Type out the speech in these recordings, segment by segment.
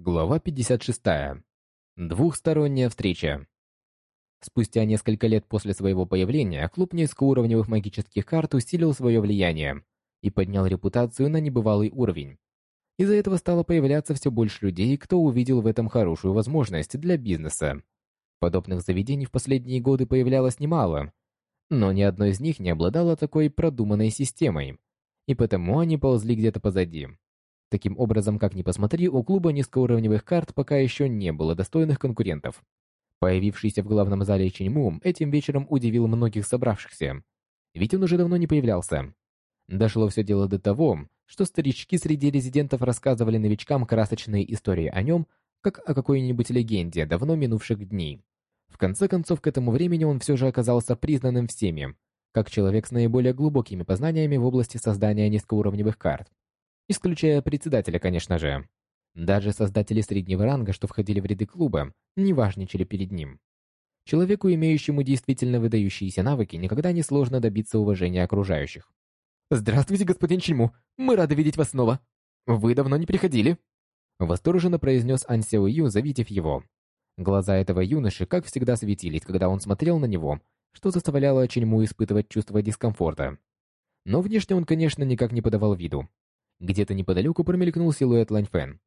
Глава 56. Двухсторонняя встреча. Спустя несколько лет после своего появления, клуб низкоуровневых магических карт усилил свое влияние и поднял репутацию на небывалый уровень. Из-за этого стало появляться все больше людей, кто увидел в этом хорошую возможность для бизнеса. Подобных заведений в последние годы появлялось немало, но ни одно из них не обладало такой продуманной системой, и потому они ползли где-то позади. Таким образом, как ни посмотри, у клуба низкоуровневых карт пока еще не было достойных конкурентов. Появившийся в главном зале Ченьму этим вечером удивил многих собравшихся. Ведь он уже давно не появлялся. Дошло все дело до того, что старички среди резидентов рассказывали новичкам красочные истории о нем, как о какой-нибудь легенде давно минувших дней. В конце концов, к этому времени он все же оказался признанным всеми, как человек с наиболее глубокими познаниями в области создания низкоуровневых карт. Исключая председателя, конечно же. Даже создатели среднего ранга, что входили в ряды клуба, не важничали перед ним. Человеку, имеющему действительно выдающиеся навыки, никогда не сложно добиться уважения окружающих. «Здравствуйте, господин Чельму! Мы рады видеть вас снова! Вы давно не приходили!» Восторженно произнес Ан Ю, завидев его. Глаза этого юноши, как всегда, светились, когда он смотрел на него, что заставляло Чельму испытывать чувство дискомфорта. Но внешне он, конечно, никак не подавал виду. Где-то неподалеку промелькнул силуэт Ланьфэн.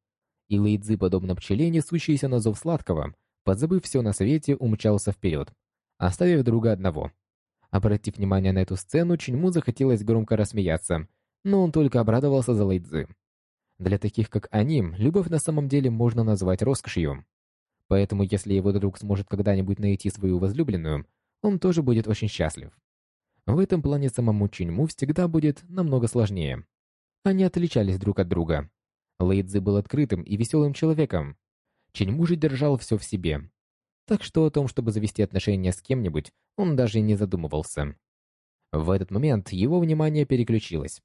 И Лэйдзи, подобно пчеле, несущейся на зов сладкого, подзабыв все на свете, умчался вперед, оставив друга одного. Обратив внимание на эту сцену, Чиньму захотелось громко рассмеяться, но он только обрадовался за Лэйдзи. Для таких, как они, любовь на самом деле можно назвать роскошью. Поэтому, если его друг сможет когда-нибудь найти свою возлюбленную, он тоже будет очень счастлив. В этом плане самому Чиньму всегда будет намного сложнее. Они отличались друг от друга. Лэйдзи был открытым и веселым человеком. Ченьму же держал все в себе. Так что о том, чтобы завести отношения с кем-нибудь, он даже не задумывался. В этот момент его внимание переключилось.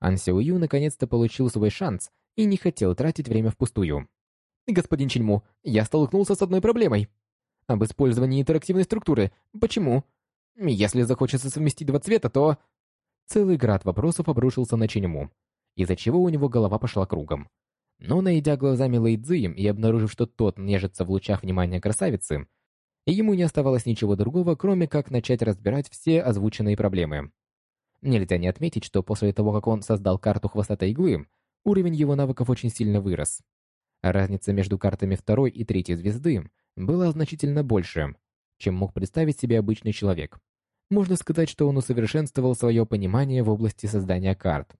Ан Ю наконец-то получил свой шанс и не хотел тратить время впустую. «Господин Ченьму, я столкнулся с одной проблемой. Об использовании интерактивной структуры. Почему? Если захочется совместить два цвета, то...» Целый град вопросов обрушился на Ченьму, из-за чего у него голова пошла кругом. Но, найдя глазами Лэйдзи и обнаружив, что тот нежится в лучах внимания красавицы, ему не оставалось ничего другого, кроме как начать разбирать все озвученные проблемы. Нельзя не отметить, что после того, как он создал карту хвостатой иглы, уровень его навыков очень сильно вырос. Разница между картами второй и третьей звезды была значительно больше, чем мог представить себе обычный человек. Можно сказать, что он усовершенствовал свое понимание в области создания карт.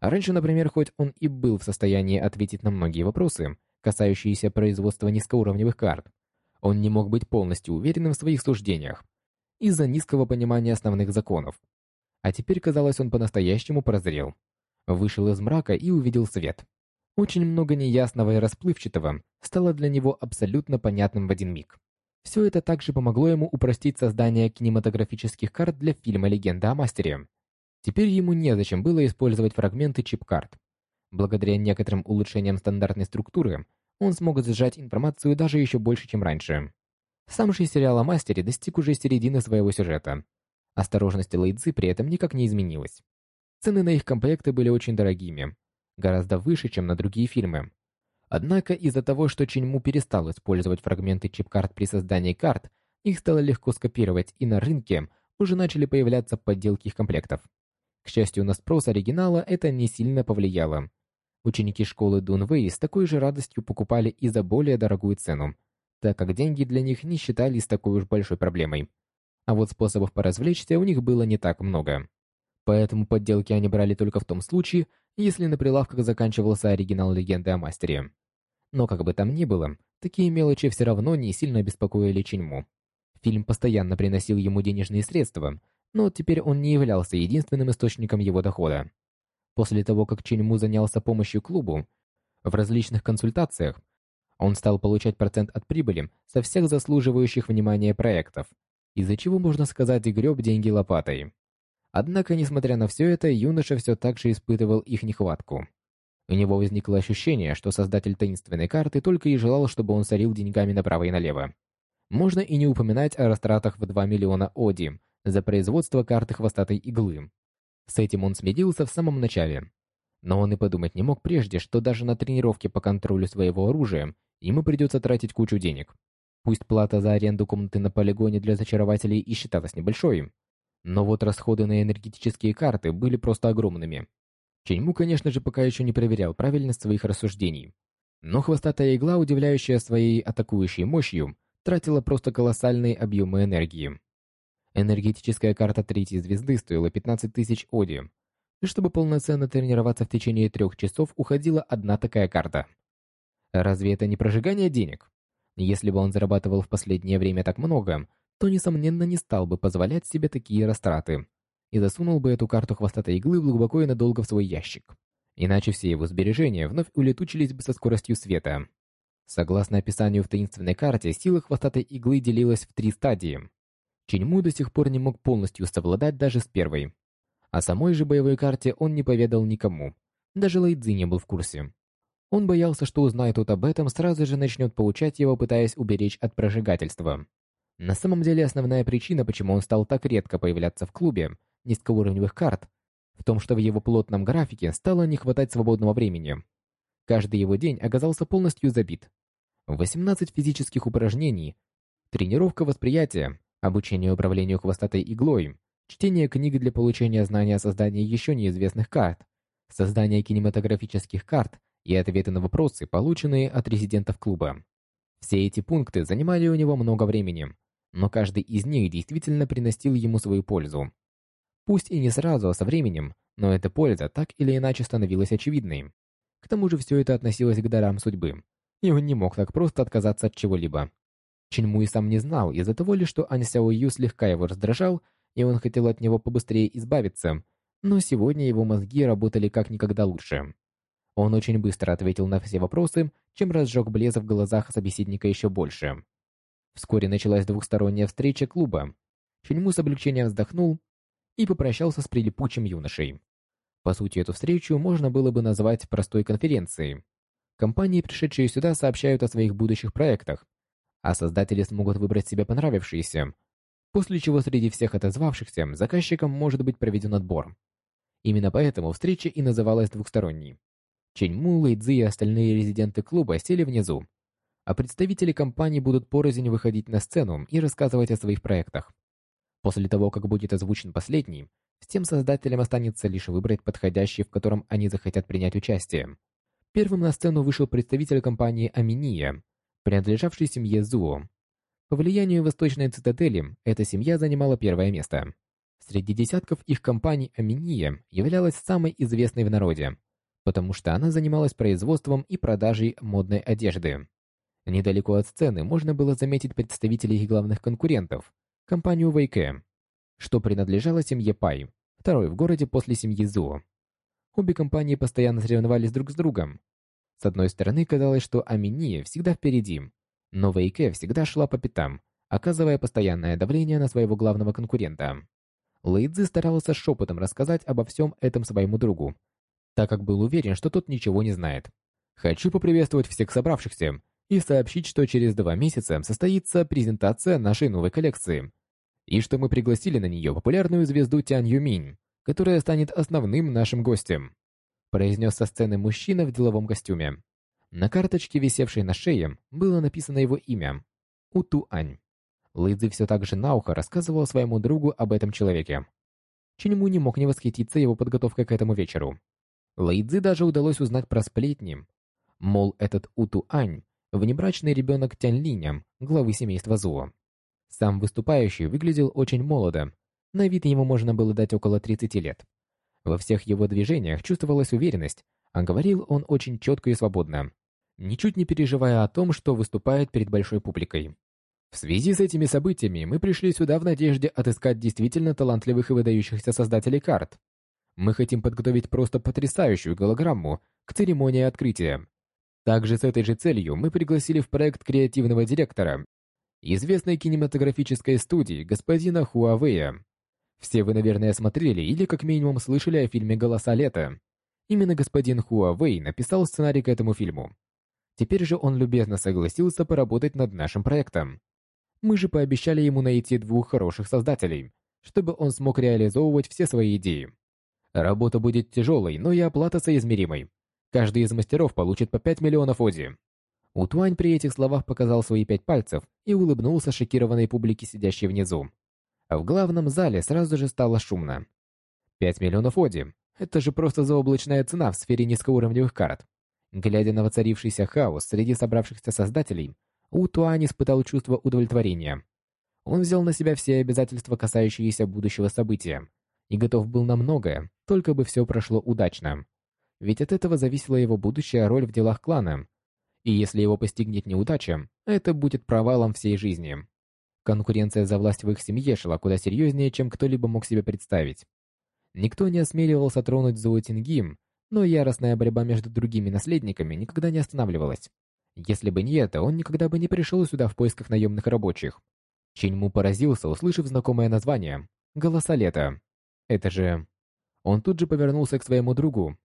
А раньше, например, хоть он и был в состоянии ответить на многие вопросы, касающиеся производства низкоуровневых карт, он не мог быть полностью уверенным в своих суждениях из-за низкого понимания основных законов. А теперь, казалось, он по-настоящему прозрел. Вышел из мрака и увидел свет. Очень много неясного и расплывчатого стало для него абсолютно понятным в один миг. Все это также помогло ему упростить создание кинематографических карт для фильма «Легенда о мастере», Теперь ему незачем было использовать фрагменты чип-карт. Благодаря некоторым улучшениям стандартной структуры, он смог сжать информацию даже еще больше, чем раньше. Сам же сериал о мастере достиг уже середины своего сюжета. Осторожность Лэйдзи при этом никак не изменилась. Цены на их комплекты были очень дорогими, гораздо выше, чем на другие фильмы. Однако из-за того, что Чиньму перестал использовать фрагменты чип-карт при создании карт, их стало легко скопировать, и на рынке уже начали появляться подделки их комплектов. Счастью, на спрос оригинала это не сильно повлияло. Ученики школы Дунвэй с такой же радостью покупали и за более дорогую цену, так как деньги для них не считались такой уж большой проблемой. А вот способов поразвлечься у них было не так много. Поэтому подделки они брали только в том случае, если на прилавках заканчивался оригинал легенды о мастере. Но как бы там ни было, такие мелочи все равно не сильно беспокоили Чиньму. Фильм постоянно приносил ему денежные средства, но теперь он не являлся единственным источником его дохода. После того, как Чиньму занялся помощью клубу, в различных консультациях, он стал получать процент от прибыли со всех заслуживающих внимания проектов, из-за чего, можно сказать, греб деньги лопатой. Однако, несмотря на все это, юноша все так же испытывал их нехватку. У него возникло ощущение, что создатель таинственной карты только и желал, чтобы он сорил деньгами направо и налево. Можно и не упоминать о растратах в 2 миллиона оди, за производство карты хвостатой иглы. С этим он смирился в самом начале. Но он и подумать не мог прежде, что даже на тренировке по контролю своего оружия ему придется тратить кучу денег. Пусть плата за аренду комнаты на полигоне для зачарователей и считалась небольшой, но вот расходы на энергетические карты были просто огромными. Ченьму, конечно же, пока еще не проверял правильность своих рассуждений. Но хвостатая игла, удивляющая своей атакующей мощью, тратила просто колоссальные объемы энергии. Энергетическая карта третьей звезды стоила 15 тысяч оди, и чтобы полноценно тренироваться в течение трех часов, уходила одна такая карта. Разве это не прожигание денег? Если бы он зарабатывал в последнее время так много, то, несомненно, не стал бы позволять себе такие растраты и засунул бы эту карту хвостатой иглы глубоко и надолго в свой ящик. Иначе все его сбережения вновь улетучились бы со скоростью света. Согласно описанию в таинственной карте, сила хвостатой иглы делилась в три стадии. Чиньму до сих пор не мог полностью совладать даже с первой. О самой же боевой карте он не поведал никому. Даже Лайдзи не был в курсе. Он боялся, что узнает тот об этом, сразу же начнет получать его, пытаясь уберечь от прожигательства. На самом деле, основная причина, почему он стал так редко появляться в клубе низкоуровневых карт, в том, что в его плотном графике стало не хватать свободного времени. Каждый его день оказался полностью забит. 18 физических упражнений, тренировка восприятия, обучение управлению хвостатой иглой, чтение книг для получения знания о создании еще неизвестных карт, создание кинематографических карт и ответы на вопросы, полученные от резидентов клуба. Все эти пункты занимали у него много времени, но каждый из них действительно приносил ему свою пользу. Пусть и не сразу, а со временем, но эта польза так или иначе становилась очевидной. К тому же все это относилось к дарам судьбы, и он не мог так просто отказаться от чего-либо. Чиньму и сам не знал из-за того ли, что Ань Сяо Ю слегка его раздражал, и он хотел от него побыстрее избавиться, но сегодня его мозги работали как никогда лучше. Он очень быстро ответил на все вопросы, чем разжег блеск в глазах собеседника еще больше. Вскоре началась двухсторонняя встреча клуба. Чуньму с облегчением вздохнул и попрощался с прилипучим юношей. По сути, эту встречу можно было бы назвать простой конференцией. Компании, пришедшие сюда, сообщают о своих будущих проектах, а создатели смогут выбрать себе понравившиеся, после чего среди всех отозвавшихся заказчиком может быть проведен отбор. Именно поэтому встреча и называлась двухсторонней. Ченьму, Лэйдзи и остальные резиденты клуба сели внизу, а представители компании будут порознь выходить на сцену и рассказывать о своих проектах. После того, как будет озвучен последний, всем создателям останется лишь выбрать подходящий, в котором они захотят принять участие. Первым на сцену вышел представитель компании Аминия, принадлежавший семье Зуо. По влиянию Восточной Цитадели эта семья занимала первое место. Среди десятков их компаний Аминия являлась самой известной в народе, потому что она занималась производством и продажей модной одежды. Недалеко от сцены можно было заметить представителей их главных конкурентов – компанию Вейке, что принадлежало семье Пай, второй в городе после семьи Зуо. Обе компании постоянно соревновались друг с другом. С одной стороны, казалось, что Аминия всегда впереди, но Вейке всегда шла по пятам, оказывая постоянное давление на своего главного конкурента. Лэйдзи старался шепотом рассказать обо всем этом своему другу, так как был уверен, что тот ничего не знает. «Хочу поприветствовать всех собравшихся и сообщить, что через два месяца состоится презентация нашей новой коллекции, и что мы пригласили на нее популярную звезду Тянь Юминь, которая станет основным нашим гостем», произнес со сцены мужчина в деловом костюме. На карточке, висевшей на шее, было написано его имя – Утуань. Лэйдзи все так же на ухо рассказывал своему другу об этом человеке. Чиньму не мог не восхититься его подготовкой к этому вечеру. Лэйдзи даже удалось узнать про сплетни. Мол, этот Утуань – внебрачный ребенок Тянь-Линя, главы семейства Зуо. Сам выступающий выглядел очень молодо. На вид ему можно было дать около 30 лет. Во всех его движениях чувствовалась уверенность, а говорил он очень четко и свободно, ничуть не переживая о том, что выступает перед большой публикой. В связи с этими событиями мы пришли сюда в надежде отыскать действительно талантливых и выдающихся создателей карт. Мы хотим подготовить просто потрясающую голограмму к церемонии открытия. Также с этой же целью мы пригласили в проект креативного директора известной кинематографической студии господина Хуавея. Все вы, наверное, смотрели или как минимум слышали о фильме «Голоса лета». Именно господин Хуавей написал сценарий к этому фильму. Теперь же он любезно согласился поработать над нашим проектом. Мы же пообещали ему найти двух хороших создателей, чтобы он смог реализовывать все свои идеи. Работа будет тяжелой, но и оплата соизмеримой. Каждый из мастеров получит по 5 миллионов оди. Утуань при этих словах показал свои пять пальцев и улыбнулся шокированной публике, сидящей внизу. А в главном зале сразу же стало шумно. 5 миллионов оди – это же просто заоблачная цена в сфере низкоуровневых карт. Глядя на воцарившийся хаос среди собравшихся создателей, Утуань испытал чувство удовлетворения. Он взял на себя все обязательства, касающиеся будущего события, и готов был на многое, только бы все прошло удачно. Ведь от этого зависела его будущая роль в делах клана. И если его постигнет неудача, это будет провалом всей жизни. Конкуренция за власть в их семье шла куда серьезнее, чем кто-либо мог себе представить. Никто не осмеливался тронуть Зоутингим, но яростная борьба между другими наследниками никогда не останавливалась. Если бы не это, он никогда бы не пришел сюда в поисках наемных рабочих. Чиньму поразился, услышав знакомое название «Голоса лета». Это же... Он тут же повернулся к своему другу.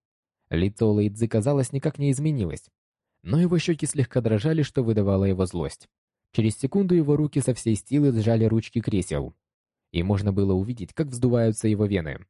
Лицо Лэйдзы, казалось, никак не изменилось. Но его щеки слегка дрожали, что выдавало его злость. Через секунду его руки со всей силы сжали ручки кресел. И можно было увидеть, как вздуваются его вены.